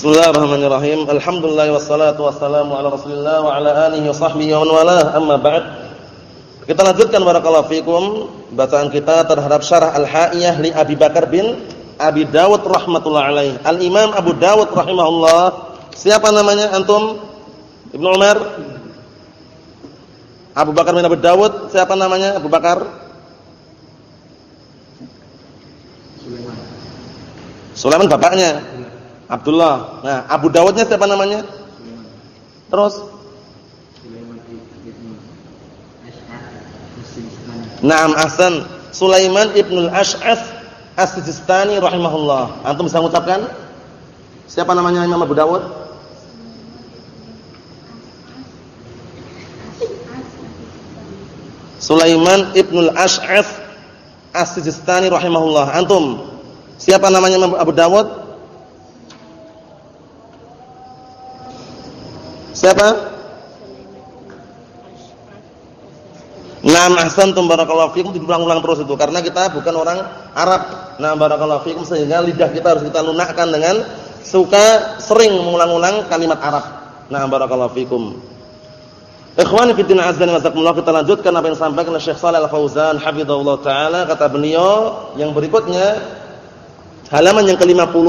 Bismillahirrahmanirrahim. Alhamdulillah wassalatu wassalamu ala Rasulillah wa ala alihi wa sahbihi wa man. Amma ba'd. Kita lanjutkan barakallahu fikum bacaan kita terhadap syarah Al-Ha'iyah li Abi Bakar bin Abi Dawud rahmatullah alaih. Al-Imam Abu Dawud rahimahullah. Siapa namanya antum? Ibnu Umar? Abu Bakar bin Abu Dawud, siapa namanya Abu Bakar? Sulaiman. Sulaiman bapaknya. Abdullah. Nah, Abu Dawudnya siapa namanya? Terus? Naam Ahsan. Sulaiman ibnul Ash'ath As-Sijistani rahimahullah. Antum bisa mengucapkan? Siapa namanya Imam Abu Dawud? Sulaiman ibnul Ash'ath As-Sijistani rahimahullah. Antum, siapa namanya Imam Abu Dawud? Siapa? Naam ahsantum barakallahu fikum diulang-ulang terus itu karena kita bukan orang Arab. Nah barakallahu sehingga lidah kita harus kita lunakkan dengan suka sering mengulang-ulang kalimat Arab. Nah barakallahu fikum. Ikhwani fi din azza wa jalla kita lanjutkan apa yang disampaikan oleh Syekh Shalal Al-Fauzan hafizahullah taala kata beliau yang berikutnya halaman yang ke-50.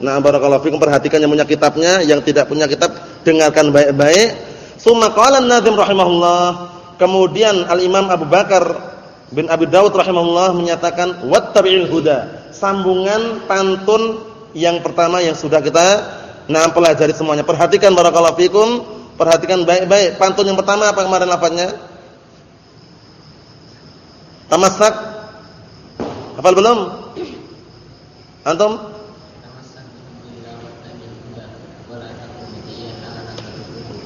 Nah barakallahu fikum perhatikan yang punya kitabnya, yang tidak punya kitab dengarkan baik-baik. Summa qala an-nazim rahimahullah Kemudian Al-Imam Abu Bakar bin Abi Dawud rahimahullah menyatakan wattabi'il huda. Sambungan pantun yang pertama yang sudah kita nah pelajari semuanya. Perhatikan barakallahu fikum, perhatikan baik-baik. Pantun yang pertama apa kemarin lafaznya? Tamassak. Hafal belum? Antum?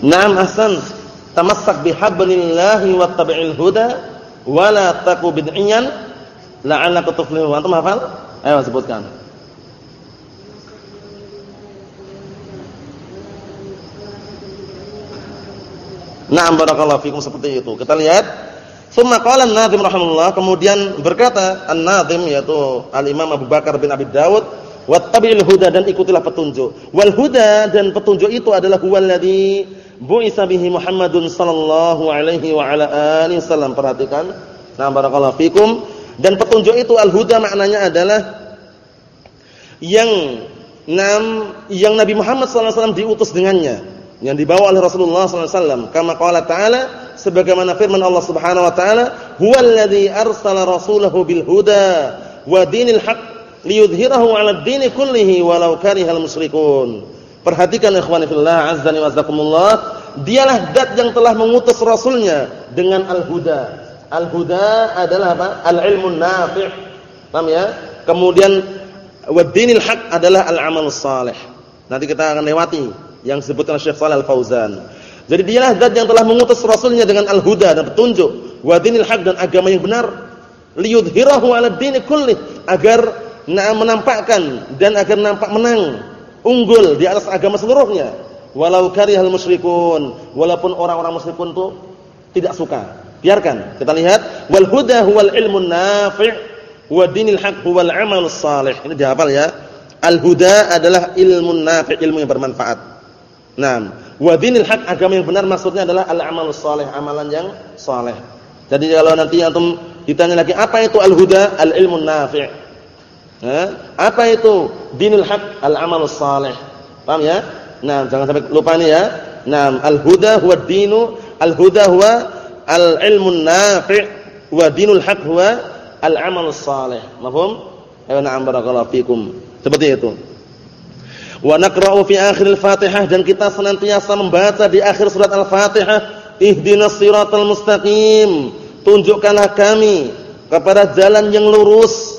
Naam ahsan tamassak bihablillahi wattabi'il huda wa la taku bid'iyan la'allaka tuflihu. Antum hafal? Ayo sebutkan. Na'am barakallahu fikum seperti itu. Kita lihat. Summa qala an-Nadhim rahimahullah, kemudian berkata An-Nadhim yaitu Al-Imam Abu Bakar bin Abi Dawud, "Wattabi'il huda dan ikutilah petunjuk." Wal huda dan petunjuk itu adalah huwallazi bu'itsa bihi Muhammadun sallallahu alaihi wa ala alihi wasallam. Perhatikan. Nah, barakallahu fikum. Dan petunjuk itu al-huda maknanya adalah yang nam yang Nabi Muhammad sallallahu alaihi wasallam diutus dengannya, yang dibawa oleh Rasulullah sallallahu alaihi wasallam. Kama qala ta'ala sebagaimana firman Allah Subhanahu wa taala, "Huwallazi arsala rasulahu bil huda wa dinil haqq liyudhhirahu 'ala ad-dini kullihi walau karihal musyrikun." Perhatikan ikhwani fillah azza wa dialah zat yang telah mengutus rasulnya dengan al-huda. Al-huda adalah apa? Al-ilmun nafi'. Paham ya? Kemudian wad-dinil haq adalah al-amal salih. Nanti kita akan lewati yang disebutkan Syekh Shalal Al-Fauzan. Jadi dialah zat yang telah mengutus rasulnya dengan al-huda dan petunjuk, wa dinil haq dan agama yang benar. Liyudhhirahu 'ala ad-din kullih agar menampakkan dan agar nampak menang unggul di atas agama seluruhnya. Walau karihal musyrikun, walaupun orang-orang musyrikun itu tidak suka. Biarkan. Kita lihat wal huda huwal ilmun nafi' wa dinil haq huwal amal salih. Ini dihafal ya. Al huda adalah ilmun nafi', ilmu yang bermanfaat. Naam. Wa dinil haq agama yang benar maksudnya adalah al amal salih, amalan yang saleh. Jadi kalau nanti antum ditanya lagi apa itu al huda? Al ilmun nafi'. Apa itu dinul haq al-amalus salih? Paham ya? Nah, jangan sampai lupa ini ya. Nah, al-huda huwa dinu, al-huda huwa al-ilmun nafi' wa dinul haq huwa al-amalus salih. Mafhum? Ayo na'am barakallahu fikum. Seperti itu. Wa naqra'u fi akhir al-Fatihah dan kita senantiasa membaca di akhir surat Al-Fatihah, ihdinas siratal mustaqim. Tunjukkanlah kami kepada jalan yang lurus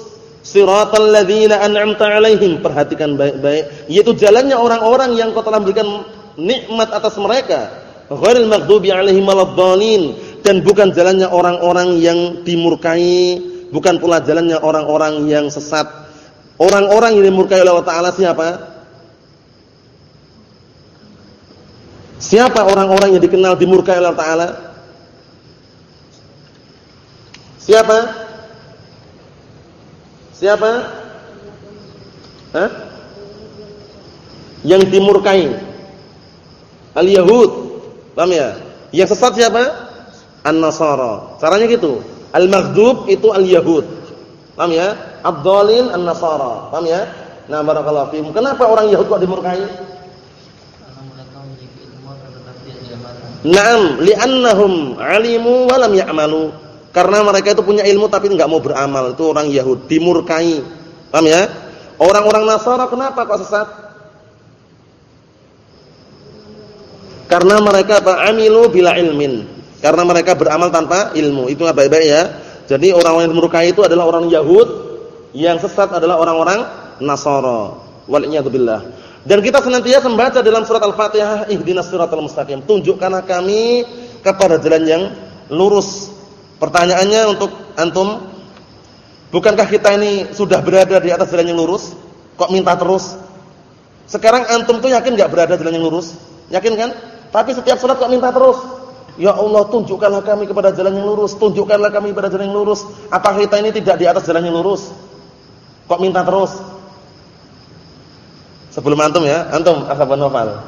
Siratal ladzina an'amta 'alaihim. Perhatikan baik-baik, yaitu jalannya orang-orang yang Kau telah berikan nikmat atas mereka. Ghairil maghdubi 'alaihim waladdallin dan bukan jalannya orang-orang yang dimurkai, bukan pula jalannya orang-orang yang sesat. Orang-orang yang dimurkai oleh Allah Taala siapa? Siapa orang-orang yang dikenal dimurkai oleh Allah Taala? Siapa? Siapa? Hah? yang dimurkai. Al-Yahud. Paham ya? Yang sesat siapa? An-Nasara. Caranya gitu. Al-Maghdub itu Al-Yahud. Paham ya? Ad-Dhalin An-Nasara. Paham ya? Nah, barakallahu fiikum. Kenapa orang Yahud kok dimurkai? Naam, li'annahum 'alimu wa lam ya'malu. Karena mereka itu punya ilmu tapi enggak mau beramal. Itu orang Yahud dimurkai. Paham ya? Orang-orang Nasara kenapa kok sesat? Karena mereka ba'amilu bila ilmin. Karena mereka beramal tanpa ilmu. Itu baik-baik ya. Jadi orang-orang yang dimurkai itu adalah orang Yahud, yang sesat adalah orang-orang Nasara. Wal billah. Dan kita senantiasa membaca dalam surat Al-Fatihah, ihdinas siratal mustaqim. Tunjukkanlah kami kepada jalan yang lurus. Pertanyaannya untuk antum, bukankah kita ini sudah berada di atas jalan yang lurus? Kok minta terus? Sekarang antum tuh yakin enggak berada di jalan yang lurus? Yakin kan? Tapi setiap salat kok minta terus? Ya Allah, tunjukkanlah kami kepada jalan yang lurus, tunjukkanlah kami kepada jalan yang lurus. Apa kita ini tidak di atas jalan yang lurus? Kok minta terus? Sebelum antum ya, antum ashaban nofal.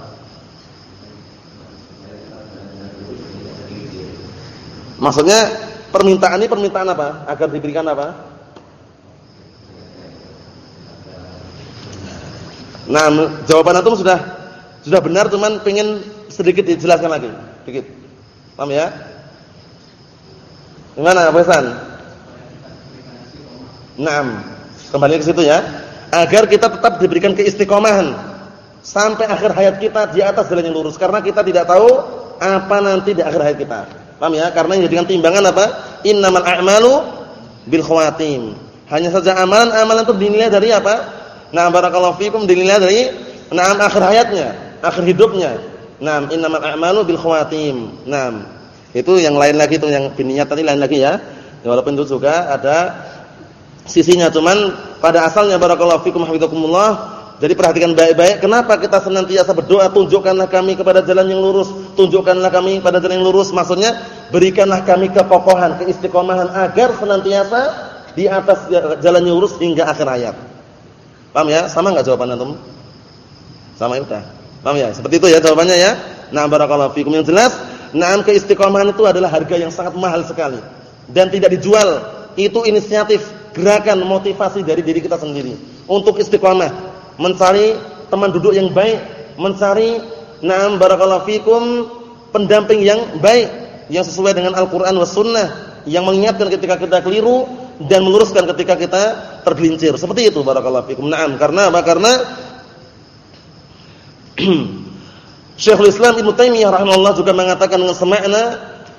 Maksudnya permintaan ini permintaan apa? Agar diberikan apa? Nah, jawaban antum sudah sudah benar, cuman pengen sedikit dijelaskan lagi, sedikit. Paham ya? Gimana, Pak Hasan? Naam. Kembali ke situ ya agar kita tetap diberikan keistiqomahan sampai akhir hayat kita di atas jalan yang lurus karena kita tidak tahu apa nanti di akhir hayat kita. Paham ya? Karena yang dijadikan timbangan apa? Innamal a'malu bil khawatim. Hanya saja amalan-amalan itu dinilai dari apa? Nah, barakallahu fikum dinilai dari nah akhir hayatnya, akhir hidupnya. Nah, innamal a'malu bil khawatim. Nah, itu yang lain lagi itu yang biniat tadi lain lagi ya. Walaupun itu juga ada sisinya cuman pada asalnya barakallahu fikum hafizakumullah jadi perhatikan baik-baik kenapa kita senantiasa berdoa tunjukkanlah kami kepada jalan yang lurus tunjukkanlah kami pada jalan yang lurus. Maksudnya berikanlah kami kekokohan keistiqomahan agar senantiasa di atas jalan yang lurus hingga akhir hayat. Paham ya? Sama enggak jawaban antum sama ya udah. Paham ya? Seperti itu ya jawabannya ya. Nah barakallahu fikum. Yang jelas nah keistiqomahan itu adalah harga yang sangat mahal sekali. Dan tidak dijual. Itu inisiatif gerakan motivasi dari diri kita sendiri. Untuk istiqamah, mencari teman duduk yang baik, mencari na'am barakallahu fikum pendamping yang baik yang sesuai dengan Al-Qur'an was sunnah yang mengingatkan ketika kita keliru dan meluruskan ketika kita tergelincir. Seperti itu barakallahu fikum. Naam, karena apa? Karena Syekhul Islam Ibnu Taimiyah rahimahullah juga mengatakan dengan semakna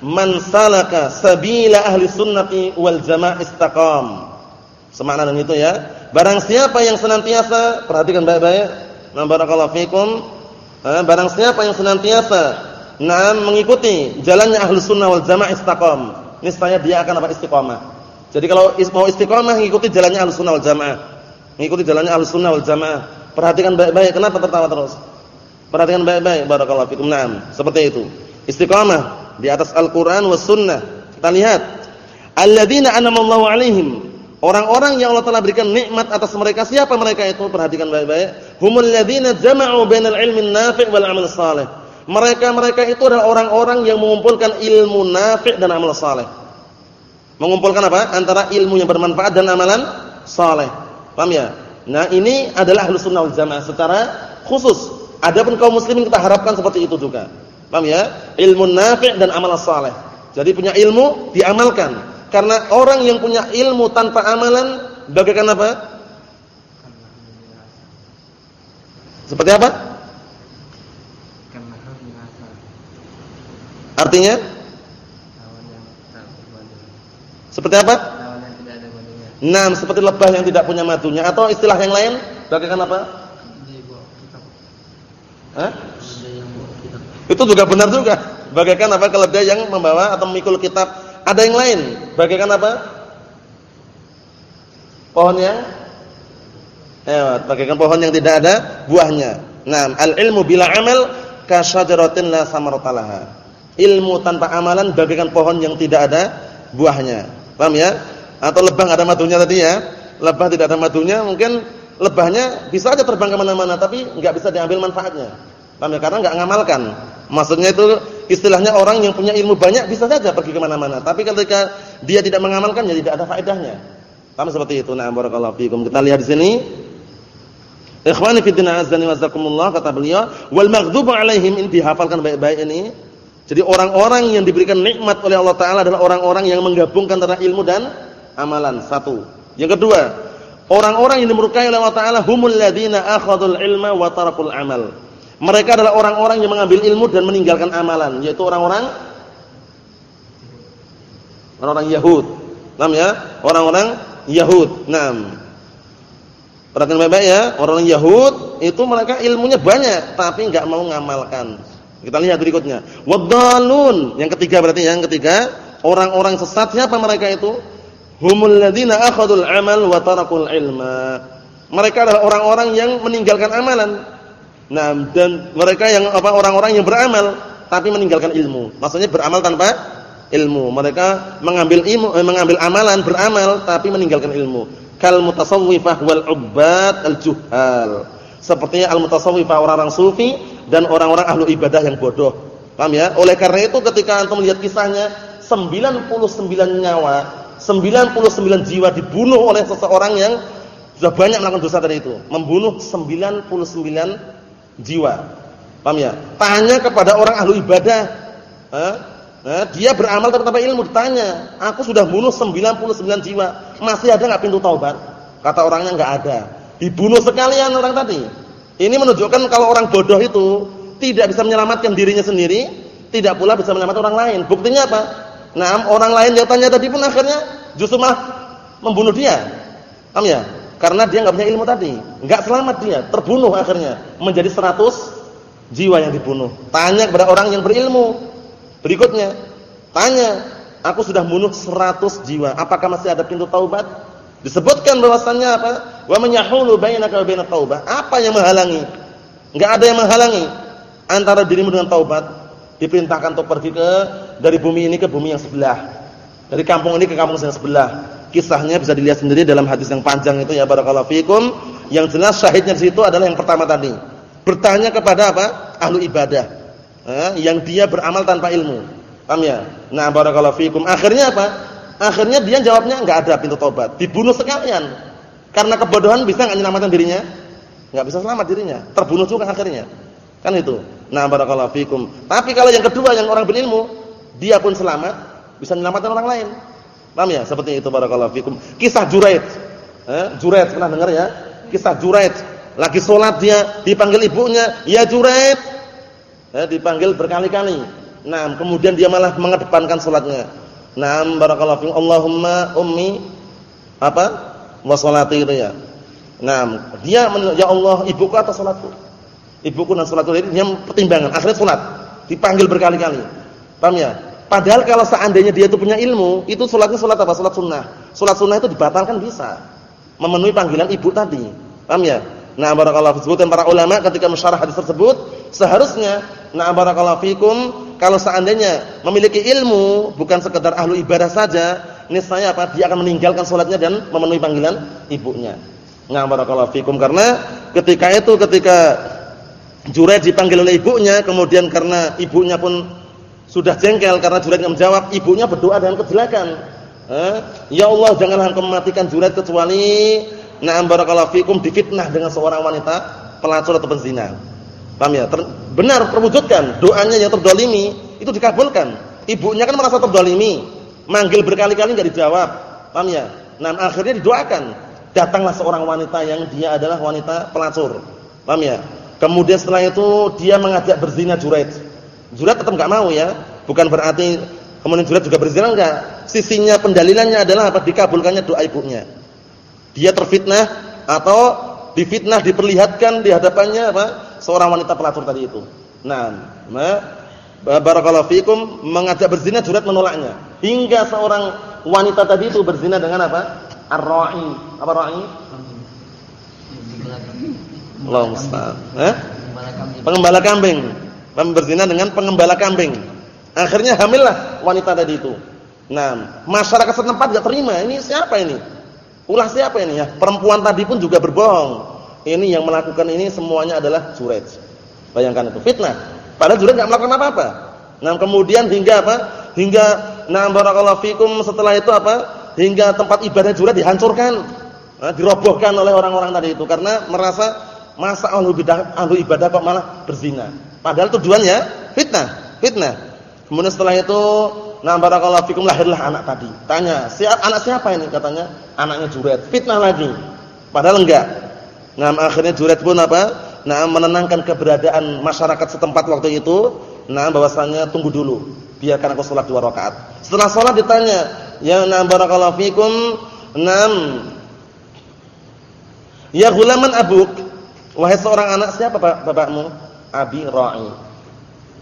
man salaka sabila ahli sunnati wal jamaah istaqam Semakna dengan itu ya. Barang siapa yang senantiasa, perhatikan baik-baik. Nah, barakallahu fikum. Barang siapa yang senantiasa nah mengikuti jalannya Ahlus Sunnah wal Jamaah istaqam, niscaya dia akan apa istiqamah. Jadi kalau mau istiqamah mengikuti jalannya Ahlus Sunnah wal Jamaah. Mengikuti jalannya Ahlus Sunnah wal Jamaah. Perhatikan baik-baik. Kenapa tertawa terus? Perhatikan baik-baik barakallahu fikum. Naam, seperti itu. Istiqamah di atas Al-Qur'an was sunnah. Kita lihat alladzina an'amallahu 'alaihim Orang-orang yang Allah telah berikan nikmat atas mereka siapa mereka itu? Perhatikan baik-baik. Humul ladzina jama'u bainal ilmi nafi' wal 'amal saleh. Mereka-mereka itu adalah orang-orang yang mengumpulkan ilmu nafi' dan amal saleh. Mengumpulkan apa? Antara ilmu yang bermanfaat dan amalan saleh. Paham ya? Nah, ini adalah Ahlus Sunnah wal Jamaah secara khusus. Adapun kaum muslimin kita harapkan seperti itu juga. Paham ya? Ilmu nafi' dan amal saleh. Jadi punya ilmu diamalkan karena orang yang punya ilmu tanpa amalan bagaikan apa? Seperti apa? Artinya? Seperti apa? Nah, seperti lebah yang tidak punya madunya atau istilah yang lain bagaikan apa? Hah? Itu juga benar juga. Bagaikan apa keledai yang membawa atau memikul kitab ada yang lain, bagaikan apa? Pohon yang eh, bagaikan pohon yang tidak ada buahnya. Nah, al-ilmu bila amal kasyajaratin la samaratalah. Ilmu tanpa amalan bagaikan pohon yang tidak ada buahnya. Paham ya? Atau lebah ada madunya tadi ya? Lebah tidak ada madunya mungkin lebahnya bisa aja terbang ke mana-mana, tapi nggak bisa diambil manfaatnya. Paham ya? Karena nggak ngamalkan. Maksudnya itu istilahnya orang yang punya ilmu banyak bisa saja pergi ke mana-mana, tapi ketika dia tidak mengamalkan ya tidak ada faedahnya. Paham seperti itu. Nah, barakallahu fiikum. Kita lihat di sini. Ikhwani fi din azani wazakumullah kata beliau, wal maghdubu alaihim ini dihafalkan baik-baik ini. Jadi orang-orang yang diberikan nikmat oleh Allah taala adalah orang-orang yang menggabungkan antara ilmu dan amalan. Satu. Yang kedua, orang-orang yang dimurkai oleh Allah taala humul ladzina akhadul ilma wa tarakul amal. Mereka adalah orang-orang yang mengambil ilmu dan meninggalkan amalan, yaitu orang-orang orang-orang Yahud. Nam ya? Orang-orang Yahud. Naam. Perhatikan baik-baik ya, orang Yahud itu mereka ilmunya banyak tapi enggak mau ngamalkan. Kita lihat berikutnya. Wadallun. Yang ketiga berarti yang ketiga, orang-orang sesat siapa mereka itu? Humul ladzina akhadul amal wa tarakul ilma. Mereka adalah orang-orang yang meninggalkan amalan. Nah, dan mereka yang apa orang-orang yang beramal tapi meninggalkan ilmu. Maksudnya beramal tanpa ilmu. Mereka mengambil ilmu, eh, mengambil amalan, beramal tapi meninggalkan ilmu. Kal mutasawwifah wal ubbad al juhal. Sepertinya al mutasawwifah orang-orang sufi dan orang-orang ahlu ibadah yang bodoh. Paham ya? Oleh karena itu ketika antum melihat kisahnya 99 nyawa, 99 jiwa dibunuh oleh seseorang yang sudah banyak melakukan dosa tadi itu, membunuh 99 jiwa. Paham ya? Tanya kepada orang ahlu ibadah, eh? Nah, dia beramal tanpa ilmu ditanya, "Aku sudah bunuh 99 jiwa, masih ada enggak pintu taubat?" Kata orangnya enggak ada. Dibunuh sekalian orang tadi. Ini menunjukkan kalau orang bodoh itu tidak bisa menyelamatkan dirinya sendiri, tidak pula bisa menyelamatkan orang lain. Buktinya apa? Nah, orang lain yang tanya tadi pun akhirnya justru malah membunuh dia. Paham ya? Karena dia enggak punya ilmu tadi. Enggak selamat dia, terbunuh akhirnya menjadi 100 jiwa yang dibunuh. Tanya kepada orang yang berilmu. Berikutnya, tanya, aku sudah bunuh 100 jiwa, apakah masih ada pintu taubat? Disebutkan bahwasannya apa? Wa man yahulu bainaka wa taubah. Apa yang menghalangi? Enggak ada yang menghalangi antara dirimu dengan taubat. Diperintahkan untuk pergi ke dari bumi ini ke bumi yang sebelah. Dari kampung ini ke kampung yang sebelah. Kisahnya bisa dilihat sendiri dalam hadis yang panjang itu ya barakallahu fikum. Yang jelas syahidnya di situ adalah yang pertama tadi. Bertanya kepada apa? Ahlu ibadah eh, yang dia beramal tanpa ilmu. Paham ya? Nah, barakallahu fikum. Akhirnya apa? Akhirnya dia jawabnya enggak ada pintu tobat. Dibunuh sekalian. Karena kebodohan bisa enggak menyelamatkan dirinya? Enggak bisa selamat dirinya. Terbunuh juga akhirnya. Kan itu. Nah, barakallahu fikum. Tapi kalau yang kedua yang orang berilmu, dia pun selamat, bisa menyelamatkan orang lain. Paham ya? Seperti itu barakallahu fikum. Kisah Juraid. Eh, Juraid pernah dengar ya? Kisah Juraid. Lagi sholat dia dipanggil ibunya, "Ya Juraid, Ya, dipanggil berkali-kali. Nah, kemudian dia malah mengedepankan salatnya. Nah, barakallahu fiikum. Allahumma ummi apa? Wa salati itu ya. Nah, dia ya Allah, ibuku atau salatku? Ibuku dan salatku ini dia pertimbangan. Akhirnya salat. Dipanggil berkali-kali. Paham ya? Padahal kalau seandainya dia itu punya ilmu, itu salatnya salat apa? Salat sunnah. Salat sunnah itu dibatalkan bisa. Memenuhi panggilan ibu tadi. Paham ya? Nah, barakallahu fiikum para ulama ketika mensyarah hadis tersebut, seharusnya Nah barakallahu fikum, kalau seandainya memiliki ilmu bukan sekedar ahlu ibadah saja, niscaya apa? Dia akan meninggalkan salatnya dan memenuhi panggilan ibunya. Nah barakallahu fikum karena ketika itu ketika Jureid dipanggil oleh ibunya, kemudian karena ibunya pun sudah jengkel karena Jureid enggak menjawab, ibunya berdoa dengan kejelekan. Eh? Ya Allah, janganlah Engkau mematikan Jureid kecuali na'am barakallahu fikum difitnah dengan seorang wanita pelacur atau penzina. Paham ya? Ter benar terwujudkan doanya yang terdolimi itu dikabulkan. Ibunya kan merasa terdolimi, manggil berkali-kali enggak dijawab. Paham ya? Nah, akhirnya didoakan. Datanglah seorang wanita yang dia adalah wanita pelacur. Paham ya? Kemudian setelah itu dia mengajak berzina Juraid. Juraid tetap enggak mau ya. Bukan berarti kemudian Juraid juga berzina enggak. Sisinya pendalilannya adalah apa? Dikabulkannya doa ibunya. Dia terfitnah atau difitnah diperlihatkan di hadapannya apa? seorang wanita pelacur tadi itu. Nah, barakallahu fikum mengajak berzina Jurat menolaknya. Hingga seorang wanita tadi itu berzina dengan apa? Ar-ra'i. Apa ra'i? Allah. Eh? Pengembala kambing. Berzina dengan pengembala kambing. Akhirnya hamillah wanita tadi itu. Nah, masyarakat setempat enggak terima. Ini siapa ini? Ulah siapa ini ya? Perempuan tadi pun juga berbohong. Ini yang melakukan ini semuanya adalah Jurej. Bayangkan itu fitnah. Padahal Jurej enggak melakukan apa-apa. Nah, kemudian hingga apa? Hingga na barakallahu fikum setelah itu apa? Hingga tempat ibadah Jurej dihancurkan. Nah, dirobohkan oleh orang-orang tadi itu karena merasa masa ahlu ibadah ahlu ibadah kok malah berzina. Padahal tujuannya fitnah, fitnah. Kemudian setelah itu Nah barakallahu fikum lahirlah anak tadi. Tanya, siapa anak siapa ini? Katanya anaknya Juret. Fitnah lagi. Padahal enggak. Nah akhirnya Juret pun apa? Nah menenangkan keberadaan masyarakat setempat waktu itu. Nah bahwasanya tunggu dulu. Biarkan aku sholat dua rakaat. Setelah sholat ditanya, ya nah barakallahu fikum. Nam. Ya gulaman abuk. Wahai seorang anak siapa bapakmu? Abi Ra'i.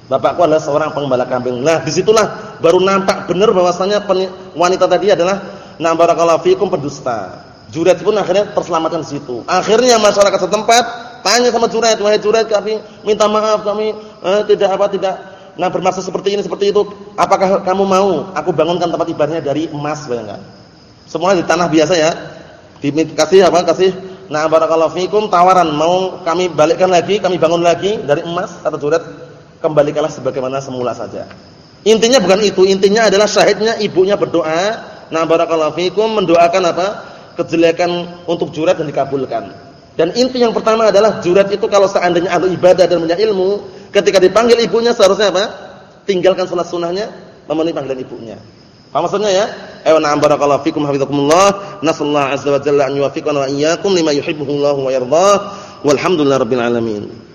Bapakku adalah seorang pengembala kambing. Nah, di situlah baru nampak benar bahwasanya wanita tadi adalah na barakallahu fikum pendusta. Jurat pun akhirnya terselamatkan di situ. Akhirnya masyarakat setempat tanya sama Jurat, "Wahai Jurat, kami minta maaf, kami eh, tidak apa tidak nah bermaksud seperti ini seperti itu. Apakah kamu mau aku bangunkan tempat ibadahnya dari emas bayangkan?" Semua di tanah biasa ya. Dikasih apa? Kasih nah barakallahu fikum tawaran, mau kami balikkan lagi, kami bangun lagi dari emas kata Jurat kembalikanlah sebagaimana semula saja. Intinya bukan itu, intinya adalah syahidnya ibunya berdoa, nah barakallahu fikum mendoakan apa? kejelekan untuk jurat dan dikabulkan. Dan inti yang pertama adalah jurat itu kalau seandainya ahli ibadah dan punya ilmu, ketika dipanggil ibunya seharusnya apa? Tinggalkan salat sunahnya, memenuhi panggilan ibunya. Apa maksudnya ya? Ayo na'am barakallahu fikum hafizakumullah. Nasallahu azza wa jalla an yuwaffiqana wa iyyakum lima yuhibbuhu Allah wa yardah. Walhamdulillahirabbil alamin.